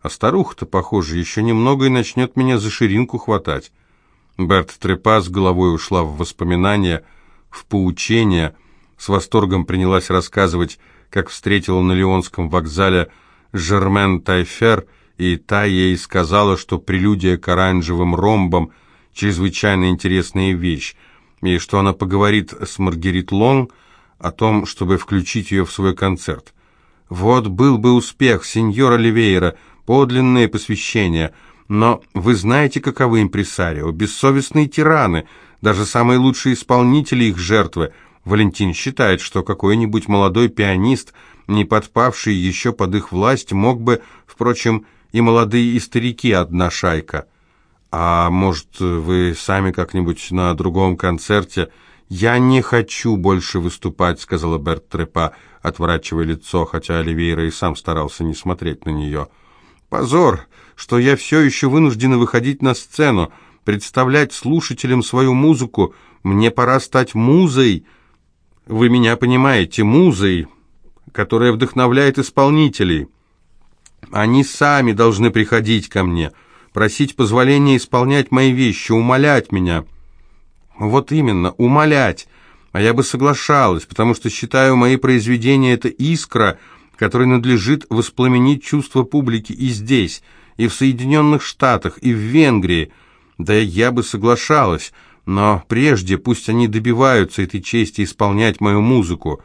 А старуха-то, похоже, еще немного и начнет меня за ширинку хватать. Берт Трепа с головой ушла в воспоминания, в поучения, с восторгом принялась рассказывать, как встретила на Лионском вокзале Жермен Тайфер, и та ей сказала, что прелюдия к оранжевым ромбам – чрезвычайно интересная вещь, и что она поговорит с Маргарит Лонг о том, чтобы включить ее в свой концерт. Вот был бы успех, сеньор Оливейра, подлинное посвящение – но вы знаете, каковы импресарио, бессовестные тираны, даже самые лучшие исполнители их жертвы. Валентин считает, что какой-нибудь молодой пианист, не подпавший еще под их власть, мог бы, впрочем, и молодые, и старики одна шайка. А может, вы сами как-нибудь на другом концерте... «Я не хочу больше выступать», — сказала Берт Трепа, отворачивая лицо, хотя Оливейра и сам старался не смотреть на нее. «Позор! что я все еще вынуждена выходить на сцену, представлять слушателям свою музыку. Мне пора стать музой. Вы меня понимаете, музой, которая вдохновляет исполнителей. Они сами должны приходить ко мне, просить позволения исполнять мои вещи, умолять меня. Вот именно, умолять. А я бы соглашалась, потому что считаю мои произведения это искра, которой надлежит воспламенить чувства публики и здесь – и в Соединенных Штатах, и в Венгрии. Да я бы соглашалась, но прежде пусть они добиваются этой чести исполнять мою музыку».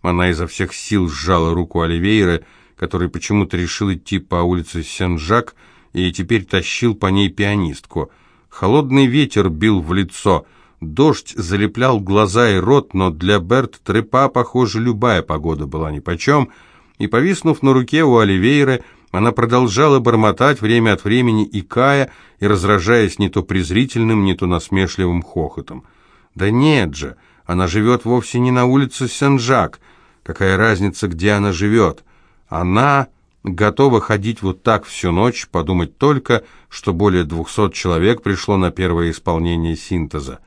Она изо всех сил сжала руку Оливейра, который почему-то решил идти по улице Сен-Жак и теперь тащил по ней пианистку. Холодный ветер бил в лицо, дождь залеплял глаза и рот, но для Берт Трепа, похоже, любая погода была нипочем, и, повиснув на руке у Оливейра, она продолжала бормотать время от времени, икая и разражаясь не то презрительным, не то насмешливым хохотом. «Да нет же, она живет вовсе не на улице Сен-Жак. Какая разница, где она живет? Она готова ходить вот так всю ночь, подумать только, что более двухсот человек пришло на первое исполнение синтеза.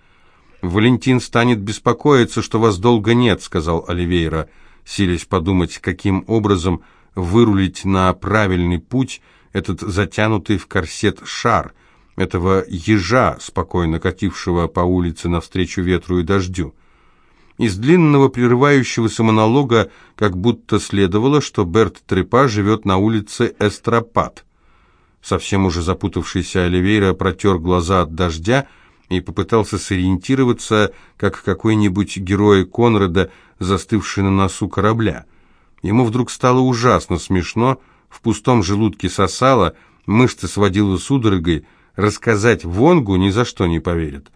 «Валентин станет беспокоиться, что вас долго нет», — сказал Оливейра, силясь подумать, каким образом вырулить на правильный путь этот затянутый в корсет шар, этого ежа, спокойно катившего по улице навстречу ветру и дождю. Из длинного прерывающегося монолога как будто следовало, что Берт Трепа живет на улице Эстропат. Совсем уже запутавшийся Оливейра протер глаза от дождя и попытался сориентироваться, как какой-нибудь герой Конрада, застывший на носу корабля – Ему вдруг стало ужасно смешно, в пустом желудке сосало, мышцы сводило судорогой, рассказать Вонгу ни за что не поверит.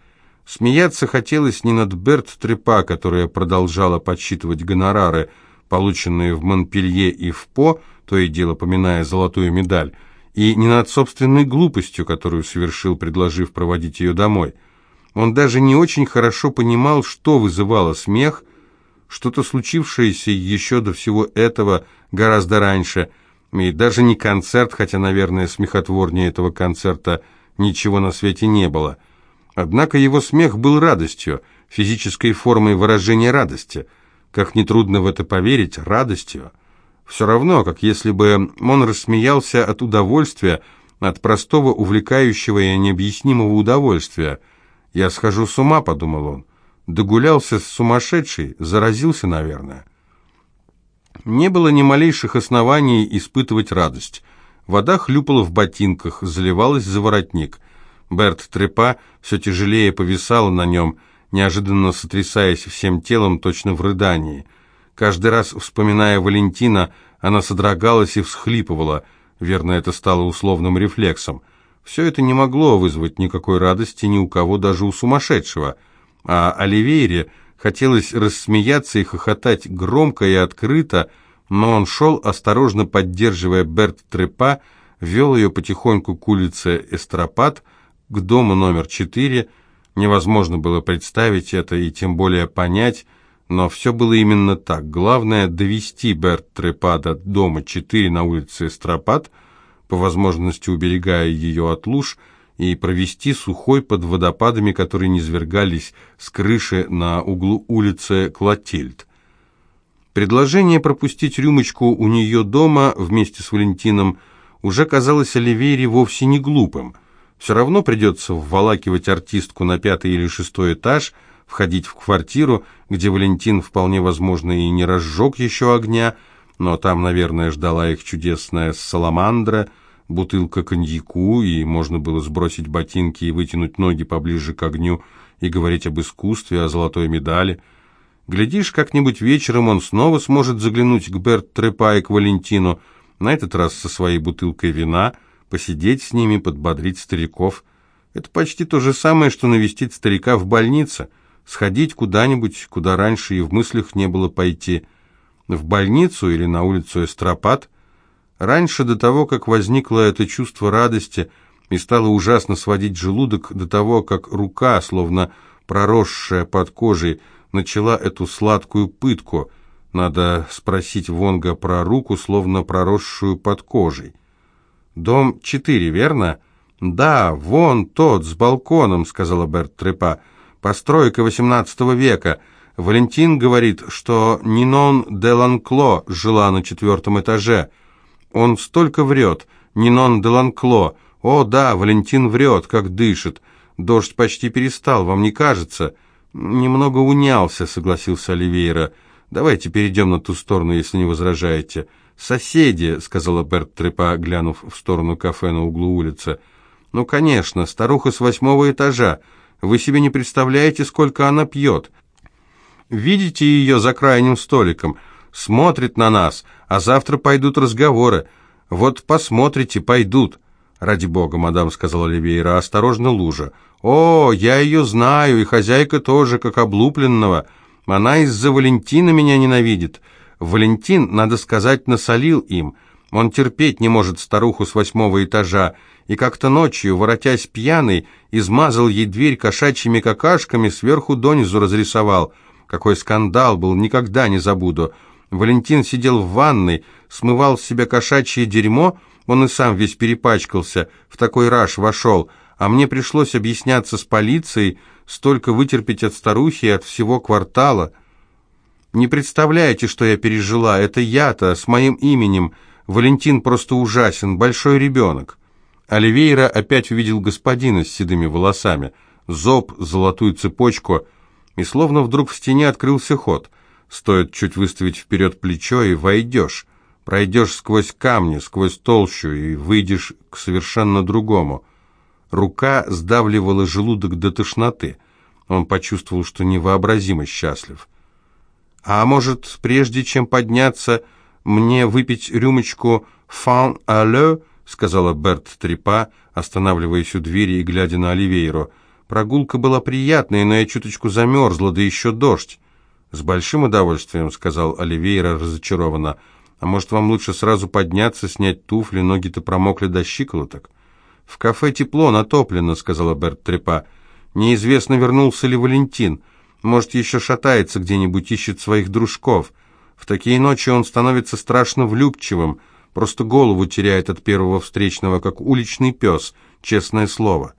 Смеяться хотелось не над Берт Трепа, которая продолжала подсчитывать гонорары, полученные в Монпелье и в По, то и дело поминая золотую медаль, и не над собственной глупостью, которую совершил, предложив проводить ее домой. Он даже не очень хорошо понимал, что вызывало смех, что-то случившееся еще до всего этого гораздо раньше, и даже не концерт, хотя, наверное, смехотворнее этого концерта ничего на свете не было. Однако его смех был радостью, физической формой выражения радости. Как нетрудно в это поверить, радостью. Все равно, как если бы он рассмеялся от удовольствия, от простого, увлекающего и необъяснимого удовольствия. «Я схожу с ума», — подумал он. Догулялся с сумасшедшей, заразился, наверное. Не было ни малейших оснований испытывать радость. Вода хлюпала в ботинках, заливалась за воротник. Берт Трепа все тяжелее повисала на нем, неожиданно сотрясаясь всем телом, точно в рыдании. Каждый раз, вспоминая Валентина, она содрогалась и всхлипывала. Верно, это стало условным рефлексом. Все это не могло вызвать никакой радости ни у кого, даже у сумасшедшего – а Оливейре хотелось рассмеяться и хохотать громко и открыто, но он шел, осторожно поддерживая Берт Трепа, вел ее потихоньку к улице Эстропат, к дому номер четыре. Невозможно было представить это и тем более понять, но все было именно так. Главное – довести Берт Трепа до дома 4 на улице Эстропат, по возможности уберегая ее от луж – и провести сухой под водопадами, которые низвергались с крыши на углу улицы Клотильд. Предложение пропустить рюмочку у нее дома вместе с Валентином уже казалось Оливейре вовсе не глупым. Все равно придется вволакивать артистку на пятый или шестой этаж, входить в квартиру, где Валентин вполне возможно и не разжег еще огня, но там, наверное, ждала их чудесная саламандра, бутылка коньяку, и можно было сбросить ботинки и вытянуть ноги поближе к огню и говорить об искусстве, о золотой медали. Глядишь, как-нибудь вечером он снова сможет заглянуть к Берт Трепа и к Валентину, на этот раз со своей бутылкой вина, посидеть с ними, подбодрить стариков. Это почти то же самое, что навестить старика в больнице, сходить куда-нибудь, куда раньше и в мыслях не было пойти, в больницу или на улицу Эстропат. Раньше, до того, как возникло это чувство радости и стало ужасно сводить желудок, до того, как рука, словно проросшая под кожей, начала эту сладкую пытку. Надо спросить Вонга про руку, словно проросшую под кожей. «Дом четыре, верно?» «Да, вон тот, с балконом», — сказала Берт Трепа. «Постройка XVIII века. Валентин говорит, что Нинон де Ланкло жила на четвертом этаже. Он столько врет. Нинон де Ланкло. О, да, Валентин врет, как дышит. Дождь почти перестал, вам не кажется?» «Немного унялся», — согласился Оливейра. «Давайте перейдем на ту сторону, если не возражаете». «Соседи», — сказала Берт Трепа, глянув в сторону кафе на углу улицы. «Ну, конечно, старуха с восьмого этажа. Вы себе не представляете, сколько она пьет. Видите ее за крайним столиком? Смотрит на нас, а завтра пойдут разговоры. Вот посмотрите, пойдут». «Ради бога, мадам», — сказала Оливейра, — «осторожно, лужа». «О, я ее знаю, и хозяйка тоже, как облупленного. Она из-за Валентина меня ненавидит. Валентин, надо сказать, насолил им. Он терпеть не может старуху с восьмого этажа, и как-то ночью, воротясь пьяный, измазал ей дверь кошачьими какашками, сверху донизу разрисовал. Какой скандал был, никогда не забуду. Валентин сидел в ванной, смывал с себя кошачье дерьмо, он и сам весь перепачкался, в такой раж вошел, а мне пришлось объясняться с полицией, столько вытерпеть от старухи и от всего квартала. Не представляете, что я пережила, это я-то, с моим именем. Валентин просто ужасен, большой ребенок. Оливейра опять увидел господина с седыми волосами, зоб, золотую цепочку, и словно вдруг в стене открылся ход. Стоит чуть выставить вперед плечо, и войдешь. Пройдешь сквозь камни, сквозь толщу и выйдешь к совершенно другому. Рука сдавливала желудок до тошноты. Он почувствовал, что невообразимо счастлив. «А может, прежде чем подняться, мне выпить рюмочку «фан алле», — сказала Берт Трепа, останавливаясь у двери и глядя на Оливейро. «Прогулка была приятная, но я чуточку замерзла, да еще дождь». «С большим удовольствием», — сказал Оливейро разочарованно. А может, вам лучше сразу подняться, снять туфли, ноги-то промокли до щиколоток? В кафе тепло, натоплено, сказала Берт Трепа. Неизвестно, вернулся ли Валентин. Может, еще шатается где-нибудь, ищет своих дружков. В такие ночи он становится страшно влюбчивым, просто голову теряет от первого встречного, как уличный пес, честное слово.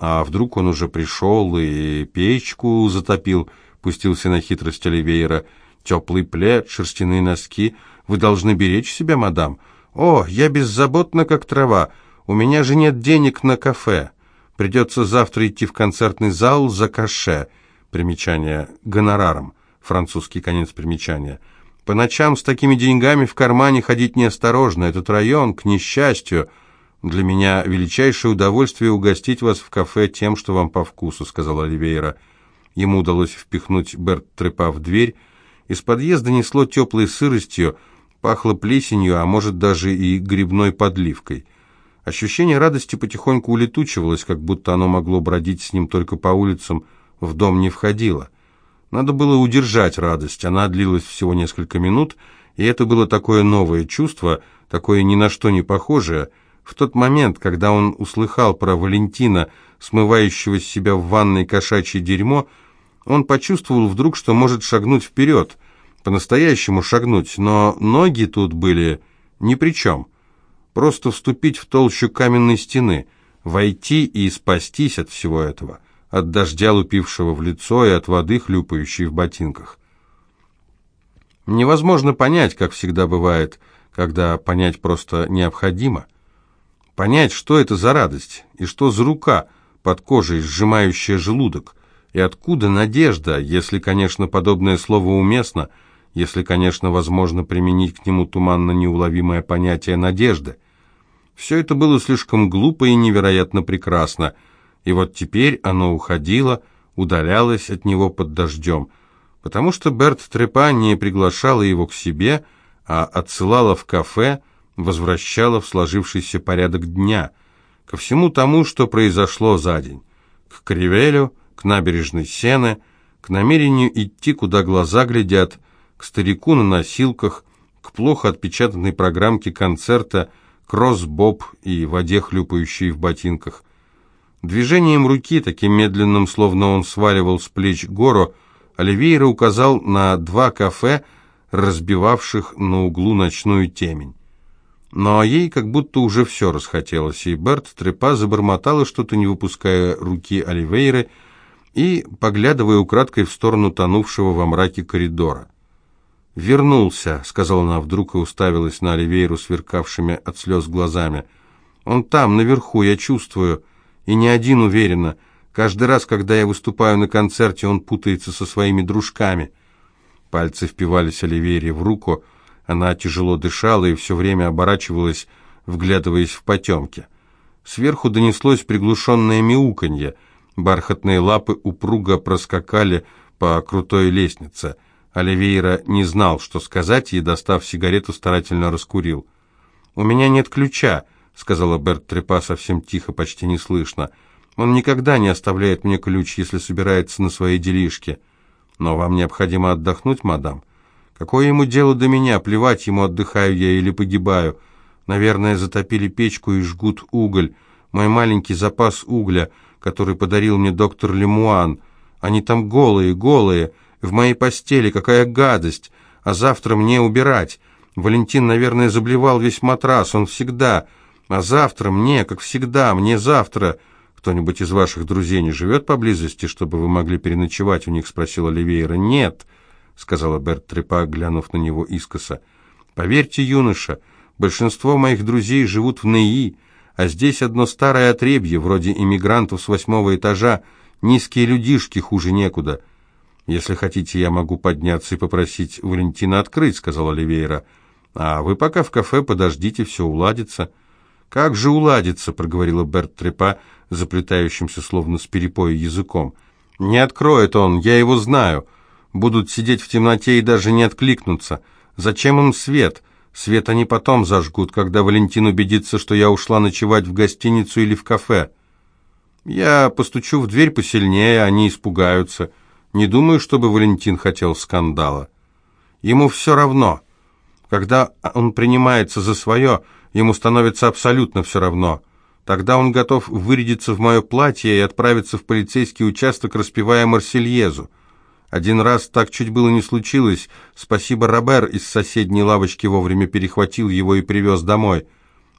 А вдруг он уже пришел и печку затопил, пустился на хитрость Оливейра. Теплый плед, шерстяные носки — вы должны беречь себя, мадам. О, я беззаботна, как трава. У меня же нет денег на кафе. Придется завтра идти в концертный зал за каше. Примечание гонораром. Французский конец примечания. По ночам с такими деньгами в кармане ходить неосторожно. Этот район, к несчастью. Для меня величайшее удовольствие угостить вас в кафе тем, что вам по вкусу, сказал Оливейра. Ему удалось впихнуть Берт Трепа в дверь. Из подъезда несло теплой сыростью, Пахло плесенью, а может даже и грибной подливкой. Ощущение радости потихоньку улетучивалось, как будто оно могло бродить с ним только по улицам, в дом не входило. Надо было удержать радость, она длилась всего несколько минут, и это было такое новое чувство, такое ни на что не похожее. В тот момент, когда он услыхал про Валентина, смывающего с себя в ванной кошачье дерьмо, он почувствовал вдруг, что может шагнуть вперед, по-настоящему шагнуть, но ноги тут были ни при чем. Просто вступить в толщу каменной стены, войти и спастись от всего этого, от дождя, лупившего в лицо, и от воды, хлюпающей в ботинках. Невозможно понять, как всегда бывает, когда понять просто необходимо – Понять, что это за радость, и что за рука под кожей, сжимающая желудок, и откуда надежда, если, конечно, подобное слово уместно, если, конечно, возможно применить к нему туманно неуловимое понятие надежды. Все это было слишком глупо и невероятно прекрасно, и вот теперь оно уходило, удалялось от него под дождем, потому что Берт Трепа не приглашала его к себе, а отсылала в кафе, возвращала в сложившийся порядок дня, ко всему тому, что произошло за день, к Кривелю, к набережной Сены, к намерению идти, куда глаза глядят, к старику на носилках, к плохо отпечатанной программке концерта «Кросс-боб» и воде, хлюпающей в ботинках. Движением руки, таким медленным, словно он сваливал с плеч гору, Оливейра указал на два кафе, разбивавших на углу ночную темень. Но ей как будто уже все расхотелось, и Берт Трепа забормотала что-то, не выпуская руки Оливейры и поглядывая украдкой в сторону тонувшего во мраке коридора. «Вернулся», — сказала она вдруг и уставилась на Оливейру сверкавшими от слез глазами. «Он там, наверху, я чувствую, и не один уверенно. Каждый раз, когда я выступаю на концерте, он путается со своими дружками». Пальцы впивались Оливейре в руку, — она тяжело дышала и все время оборачивалась, вглядываясь в потемки. Сверху донеслось приглушенное мяуканье. Бархатные лапы упруго проскакали по крутой лестнице. Оливейра не знал, что сказать, и, достав сигарету, старательно раскурил. «У меня нет ключа», — сказала Берт Трепа совсем тихо, почти неслышно. «Он никогда не оставляет мне ключ, если собирается на свои делишки. Но вам необходимо отдохнуть, мадам». Какое ему дело до меня? Плевать ему, отдыхаю я или погибаю. Наверное, затопили печку и жгут уголь. Мой маленький запас угля, который подарил мне доктор Лемуан. Они там голые, голые. В моей постели какая гадость. А завтра мне убирать. Валентин, наверное, заблевал весь матрас. Он всегда. А завтра мне, как всегда, мне завтра... «Кто-нибудь из ваших друзей не живет поблизости, чтобы вы могли переночевать у них?» — спросила Оливейра. «Нет». — сказала Берт Трепа, глянув на него искоса. «Поверьте, юноша, большинство моих друзей живут в НИИ, а здесь одно старое отребье, вроде иммигрантов с восьмого этажа, низкие людишки, хуже некуда». «Если хотите, я могу подняться и попросить Валентина открыть», — сказала Оливейра. «А вы пока в кафе подождите, все уладится». «Как же уладится?» — проговорила Берт Трепа, заплетающимся словно с перепоя языком. «Не откроет он, я его знаю будут сидеть в темноте и даже не откликнуться. Зачем им свет? Свет они потом зажгут, когда Валентин убедится, что я ушла ночевать в гостиницу или в кафе. Я постучу в дверь посильнее, они испугаются. Не думаю, чтобы Валентин хотел скандала. Ему все равно. Когда он принимается за свое, ему становится абсолютно все равно. Тогда он готов вырядиться в мое платье и отправиться в полицейский участок, распевая Марсельезу. Один раз так чуть было не случилось. Спасибо, Робер из соседней лавочки вовремя перехватил его и привез домой.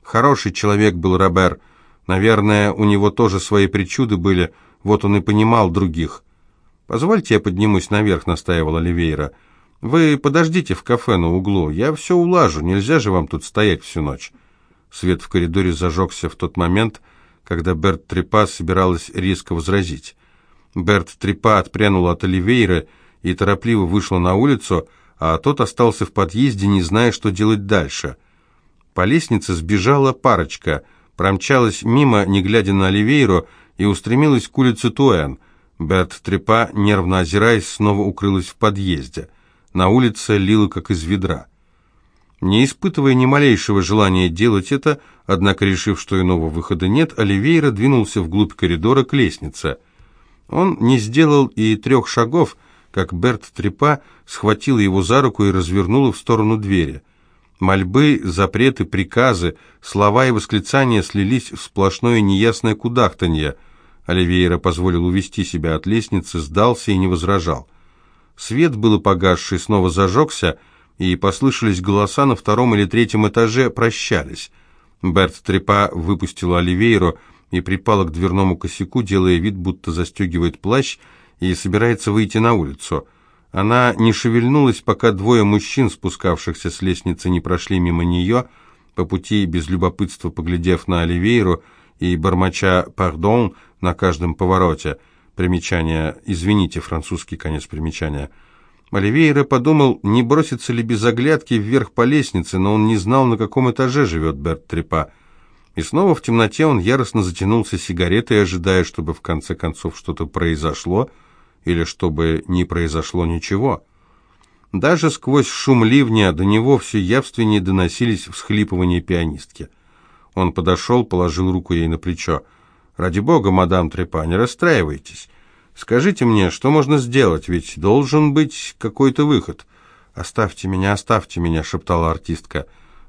Хороший человек был Робер. Наверное, у него тоже свои причуды были, вот он и понимал других. «Позвольте я поднимусь наверх», — настаивал Оливейра. «Вы подождите в кафе на углу, я все улажу, нельзя же вам тут стоять всю ночь». Свет в коридоре зажегся в тот момент, когда Берт Трепа собиралась резко возразить. Берт Трепа отпрянула от Оливейра и торопливо вышла на улицу, а тот остался в подъезде, не зная, что делать дальше. По лестнице сбежала парочка, промчалась мимо, не глядя на Оливейру, и устремилась к улице Туэн. Берт Трепа, нервно озираясь, снова укрылась в подъезде. На улице лило, как из ведра. Не испытывая ни малейшего желания делать это, однако решив, что иного выхода нет, Оливейра двинулся вглубь коридора к лестнице – он не сделал и трех шагов, как Берт Трепа схватила его за руку и развернула в сторону двери. Мольбы, запреты, приказы, слова и восклицания слились в сплошное неясное кудахтанье. Оливейра позволил увести себя от лестницы, сдался и не возражал. Свет было погасший, снова зажегся, и послышались голоса на втором или третьем этаже, прощались. Берт Трепа выпустила Оливейру, и припала к дверному косяку, делая вид, будто застегивает плащ и собирается выйти на улицу. Она не шевельнулась, пока двое мужчин, спускавшихся с лестницы, не прошли мимо нее, по пути без любопытства поглядев на Оливейру и бормоча «пардон» на каждом повороте. Примечание «извините», французский конец примечания. Оливейра подумал, не бросится ли без оглядки вверх по лестнице, но он не знал, на каком этаже живет Берт Трепа. И снова в темноте он яростно затянулся сигаретой, ожидая, чтобы в конце концов что-то произошло, или чтобы не произошло ничего. Даже сквозь шум ливня до него все явственнее доносились всхлипывания пианистки. Он подошел, положил руку ей на плечо. «Ради бога, мадам Трепа, не расстраивайтесь. Скажите мне, что можно сделать, ведь должен быть какой-то выход». «Оставьте меня, оставьте меня», — шептала артистка.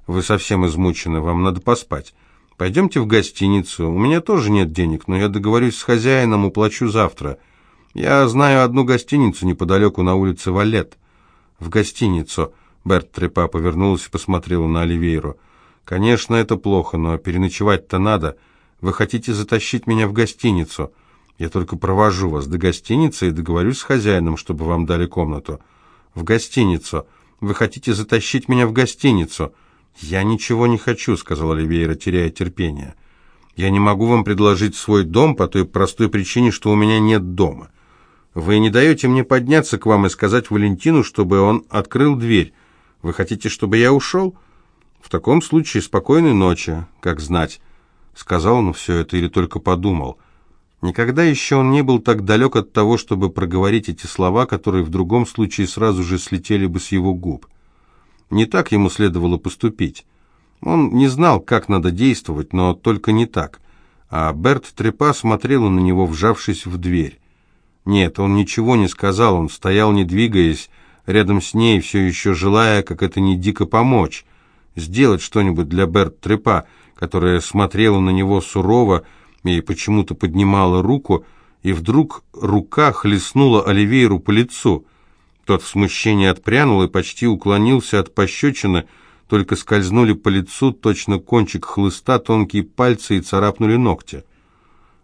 «Вы совсем измучены, вам надо поспать. Пойдемте в гостиницу. У меня тоже нет денег, но я договорюсь с хозяином, уплачу завтра. Я знаю одну гостиницу неподалеку на улице Валет». «В гостиницу». Берт Трепа повернулась и посмотрела на Оливейру. «Конечно, это плохо, но переночевать-то надо. Вы хотите затащить меня в гостиницу?» Я только провожу вас до гостиницы и договорюсь с хозяином, чтобы вам дали комнату. В гостиницу. Вы хотите затащить меня в гостиницу? Я ничего не хочу, сказала Оливейра, теряя терпение. Я не могу вам предложить свой дом по той простой причине, что у меня нет дома. Вы не даете мне подняться к вам и сказать Валентину, чтобы он открыл дверь. Вы хотите, чтобы я ушел? В таком случае спокойной ночи, как знать. Сказал он все это или только подумал – Никогда еще он не был так далек от того, чтобы проговорить эти слова, которые в другом случае сразу же слетели бы с его губ. Не так ему следовало поступить. Он не знал, как надо действовать, но только не так. А Берт Трепа смотрела на него, вжавшись в дверь. Нет, он ничего не сказал, он стоял, не двигаясь, рядом с ней, все еще желая, как это не дико помочь, сделать что-нибудь для Берт Трепа, которая смотрела на него сурово, и почему-то поднимала руку, и вдруг рука хлестнула Оливейру по лицу. Тот в смущении отпрянул и почти уклонился от пощечины, только скользнули по лицу точно кончик хлыста, тонкие пальцы и царапнули ногти.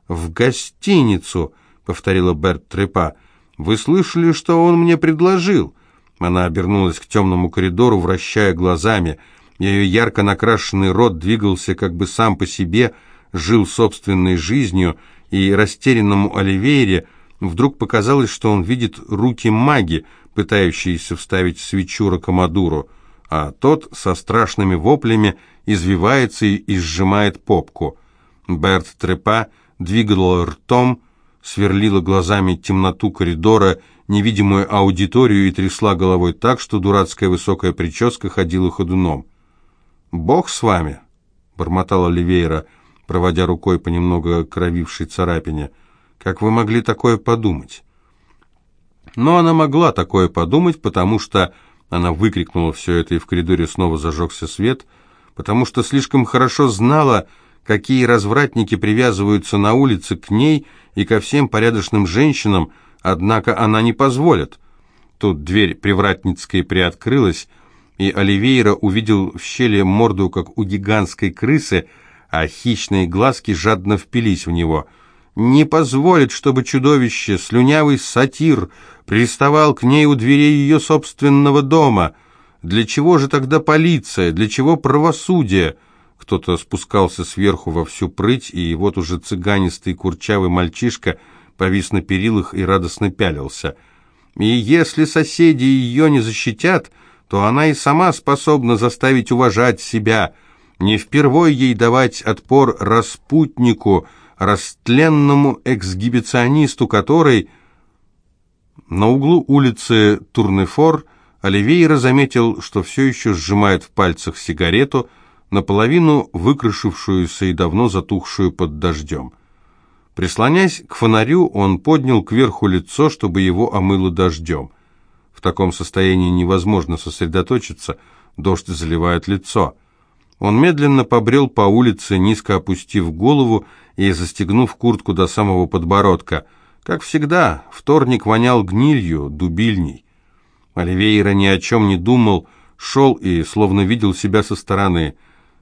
«В гостиницу», — повторила Берт Трепа. «Вы слышали, что он мне предложил?» Она обернулась к темному коридору, вращая глазами. Ее ярко накрашенный рот двигался как бы сам по себе, — жил собственной жизнью, и растерянному Оливейре вдруг показалось, что он видит руки маги, пытающиеся вставить свечу Ракомадуру, а тот со страшными воплями извивается и сжимает попку. Берт Трепа двигала ртом, сверлила глазами темноту коридора, невидимую аудиторию и трясла головой так, что дурацкая высокая прическа ходила ходуном. «Бог с вами!» — бормотала Оливейра — проводя рукой по немного кровившей царапине. «Как вы могли такое подумать?» Но она могла такое подумать, потому что... Она выкрикнула все это, и в коридоре снова зажегся свет, потому что слишком хорошо знала, какие развратники привязываются на улице к ней и ко всем порядочным женщинам, однако она не позволит. Тут дверь привратницкой приоткрылась, и Оливейра увидел в щели морду, как у гигантской крысы, а хищные глазки жадно впились в него. Не позволит, чтобы чудовище, слюнявый сатир, приставал к ней у дверей ее собственного дома. Для чего же тогда полиция? Для чего правосудие? Кто-то спускался сверху во всю прыть, и вот уже цыганистый курчавый мальчишка повис на перилах и радостно пялился. И если соседи ее не защитят, то она и сама способна заставить уважать себя – не впервой ей давать отпор распутнику, растленному эксгибиционисту, который... На углу улицы Турнефор Оливейра заметил, что все еще сжимает в пальцах сигарету, наполовину выкрашившуюся и давно затухшую под дождем. Прислонясь к фонарю, он поднял кверху лицо, чтобы его омыло дождем. В таком состоянии невозможно сосредоточиться, дождь заливает лицо. Он медленно побрел по улице, низко опустив голову и застегнув куртку до самого подбородка. Как всегда, вторник вонял гнилью, дубильней. Оливейра ни о чем не думал, шел и словно видел себя со стороны.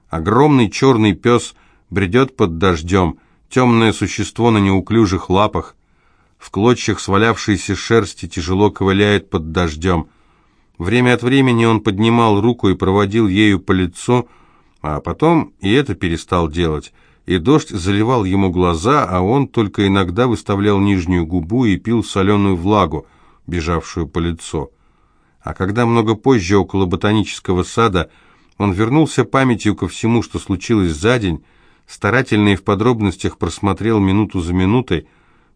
Огромный черный пес бредет под дождем, темное существо на неуклюжих лапах. В клочьях свалявшейся шерсти тяжело ковыляет под дождем. Время от времени он поднимал руку и проводил ею по лицу, А потом и это перестал делать, и дождь заливал ему глаза, а он только иногда выставлял нижнюю губу и пил соленую влагу, бежавшую по лицу. А когда много позже, около ботанического сада, он вернулся памятью ко всему, что случилось за день, старательно и в подробностях просмотрел минуту за минутой,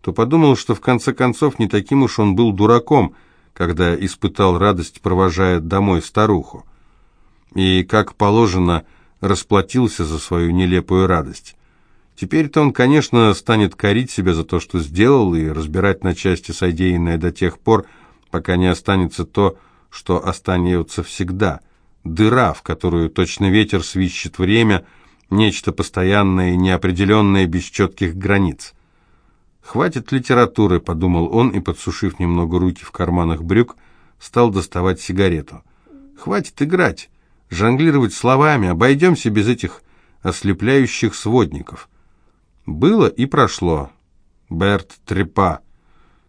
то подумал, что в конце концов не таким уж он был дураком, когда испытал радость, провожая домой старуху. И, как положено, расплатился за свою нелепую радость. Теперь-то он, конечно, станет корить себя за то, что сделал, и разбирать на части содеянное до тех пор, пока не останется то, что остается всегда. Дыра, в которую точно ветер свищет время, нечто постоянное и неопределенное без четких границ. «Хватит литературы», — подумал он и, подсушив немного руки в карманах брюк, стал доставать сигарету. «Хватит играть, жонглировать словами, обойдемся без этих ослепляющих сводников». Было и прошло. Берт Трепа.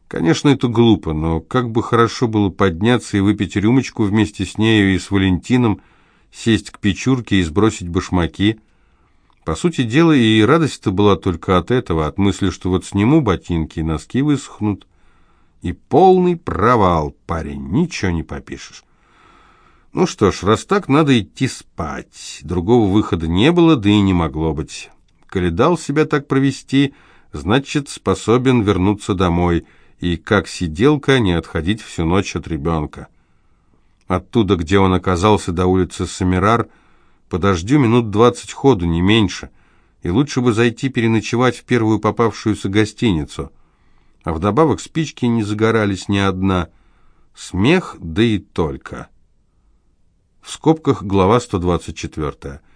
Конечно, это глупо, но как бы хорошо было подняться и выпить рюмочку вместе с нею и с Валентином, сесть к печурке и сбросить башмаки. По сути дела, и радость-то была только от этого, от мысли, что вот сниму ботинки, и носки высохнут. И полный провал, парень, ничего не попишешь. Ну что ж, раз так, надо идти спать. Другого выхода не было, да и не могло быть. Коли дал себя так провести, значит, способен вернуться домой и, как сиделка, не отходить всю ночь от ребенка. Оттуда, где он оказался, до улицы Самирар, по дождю минут двадцать ходу, не меньше, и лучше бы зайти переночевать в первую попавшуюся гостиницу. А вдобавок спички не загорались ни одна. Смех, да и только. В скобках глава 124.